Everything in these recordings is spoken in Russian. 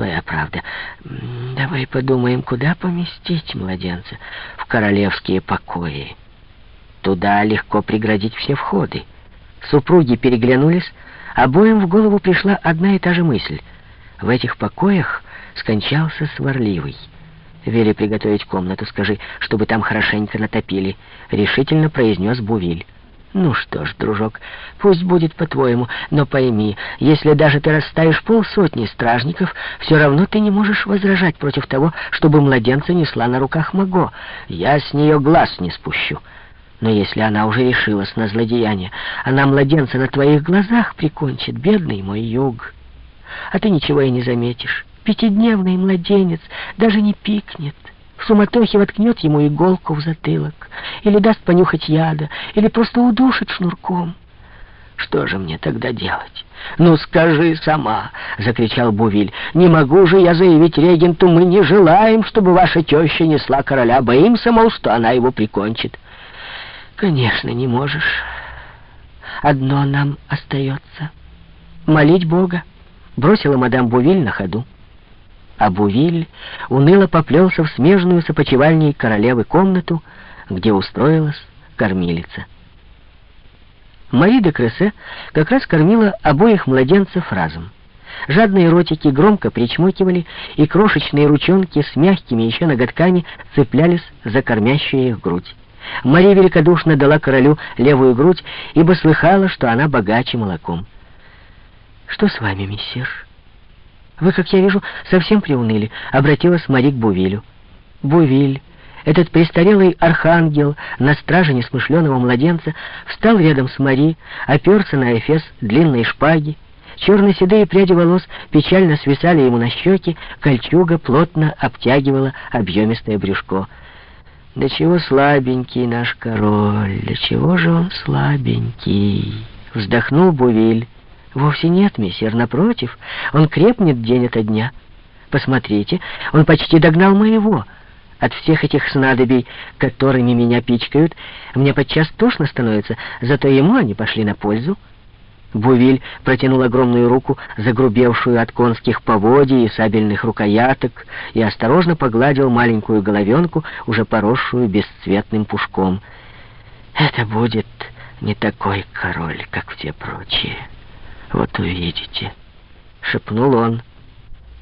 твоя правда. Давай подумаем, куда поместить младенца? В королевские покои. Туда легко преградить все входы. Супруги переглянулись, обоим в голову пришла одна и та же мысль. В этих покоях скончался сварливый. «Вели приготовить комнату, скажи, чтобы там хорошенько натопили», — решительно произнес Бувиль. «Ну что ж, дружок, пусть будет по-твоему, но пойми, если даже ты расставишь полсотни стражников, все равно ты не можешь возражать против того, чтобы младенца несла на руках Маго. Я с нее глаз не спущу. Но если она уже решилась на злодеяние, она младенца на твоих глазах прикончит, бедный мой юг. А ты ничего и не заметишь. Пятидневный младенец даже не пикнет. В суматохе воткнет ему иголку в затылок, или даст понюхать яда, или просто удушит шнурком. Что же мне тогда делать? Ну, скажи сама, — закричал Бувиль. Не могу же я заявить регенту, мы не желаем, чтобы ваша теща несла короля. Боимся, мол, что она его прикончит. Конечно, не можешь. Одно нам остается. Молить Бога. Бросила мадам Бувиль на ходу а Бувиль уныло поплелся в смежную с опочивальней королевы комнату, где устроилась кормилица. Мари де Крессе как раз кормила обоих младенцев разом. Жадные ротики громко причмокивали, и крошечные ручонки с мягкими еще ноготками цеплялись за кормящую их грудь. Мария великодушно дала королю левую грудь, ибо слыхала, что она богаче молоком. «Что с вами, мессир?» «Вы, как я вижу, совсем приуныли», — обратилась Мари к Бувилю. Бувиль, этот престарелый архангел на страже несмышленого младенца, встал рядом с Мари, оперся на эфес длинной шпаги. Черно-седые пряди волос печально свисали ему на щеки, кольчуга плотно обтягивала объемистое брюшко. «Да чего слабенький наш король, да чего же он слабенький!» — вздохнул Бувиль. Вовсе нет, мессир, напротив, он крепнет день ото дня. Посмотрите, он почти догнал моего. От всех этих снадобий, которыми меня пичкают, мне подчас тошно становится, зато ему они пошли на пользу. Бувиль протянул огромную руку, загрубевшую от конских поводий и сабельных рукояток, и осторожно погладил маленькую головенку, уже поросшую бесцветным пушком. «Это будет не такой король, как все прочие». «Вот увидите», — шепнул он.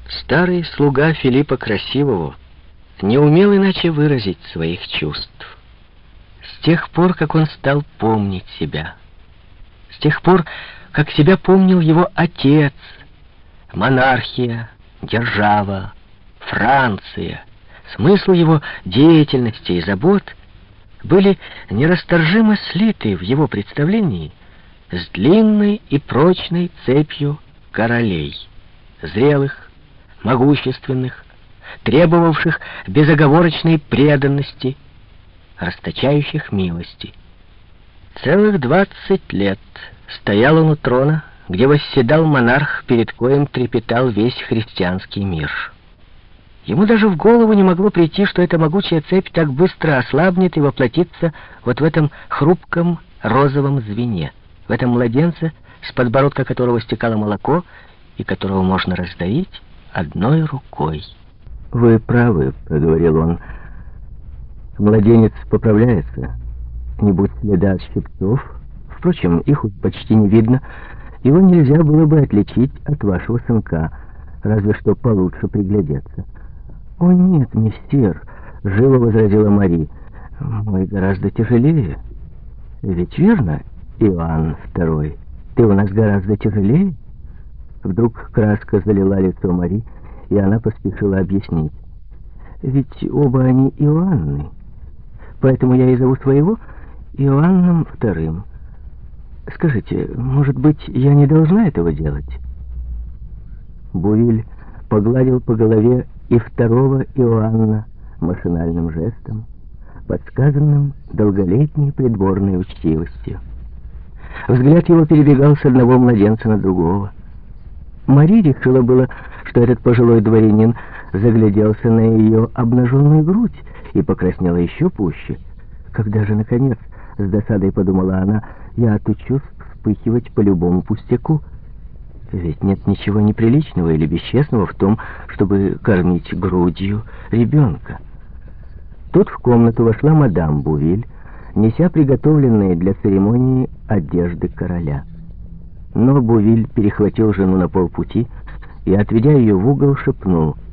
Старый слуга Филиппа Красивого не умел иначе выразить своих чувств. С тех пор, как он стал помнить себя, с тех пор, как себя помнил его отец, монархия, держава, Франция, смысл его деятельности и забот были нерасторжимо слиты в его представлении с длинной и прочной цепью королей, зрелых, могущественных, требовавших безоговорочной преданности, расточающих милости. Целых двадцать лет стоял он у трона, где восседал монарх, перед коем трепетал весь христианский мир. Ему даже в голову не могло прийти, что эта могучая цепь так быстро ослабнет и воплотится вот в этом хрупком розовом звене в этом младенце, с подбородка которого стекало молоко и которого можно раздавить одной рукой. «Вы правы», — проговорил он. «Младенец поправляется. Не будь следа от щипцов. Впрочем, их почти не видно. Его нельзя было бы отличить от вашего сынка, разве что получше приглядеться». «О, нет, мистер», — живо возразила Мари. «Мой гораздо тяжелее. Ведь верно?» Иоанн II, ты у нас гораздо тяжелее?» Вдруг краска залила лицо Мари, и она поспешила объяснить. «Ведь оба они Иоанны, поэтому я и зову своего Иоанном II. Скажите, может быть, я не должна этого делать?» Бувиль погладил по голове и второго Иоанна машинальным жестом, подсказанным долголетней придворной учтивостью. Взгляд его перебегал с одного младенца на другого. Мари решила было, что этот пожилой дворянин загляделся на ее обнаженную грудь и покраснела еще пуще. Когда же, наконец, с досадой подумала она, я отучусь вспыхивать по любому пустяку. Ведь нет ничего неприличного или бесчестного в том, чтобы кормить грудью ребенка. Тут в комнату вошла мадам Бувиль, неся приготовленные для церемонии одежды короля. Но Бувиль перехватил жену на полпути и, отведя ее в угол, шепнул —